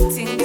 acting.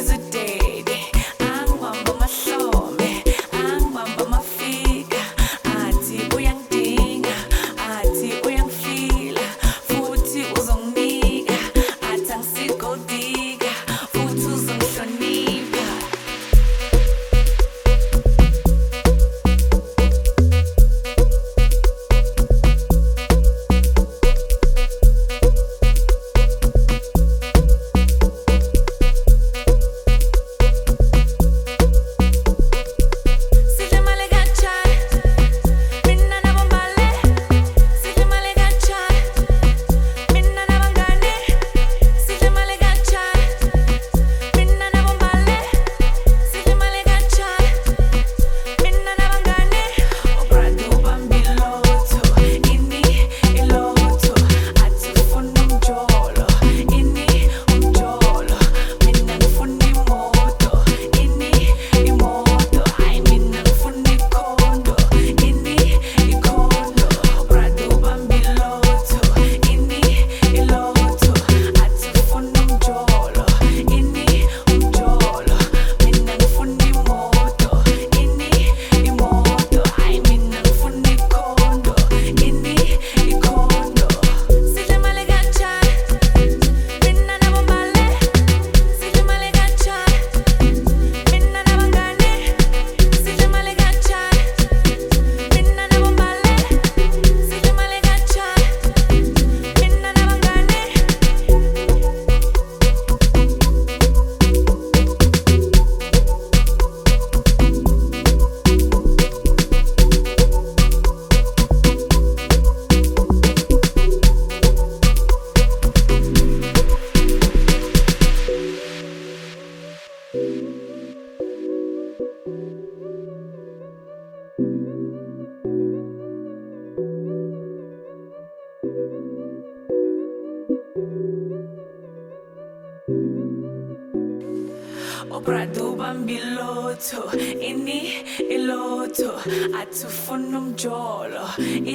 Obrado bambiloto ini iloto atufuna umjolo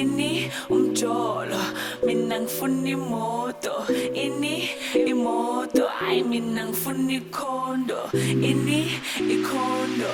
ini umjolo mina ngifuna imoto ini imoto ay mina ngifuna ini ikhondo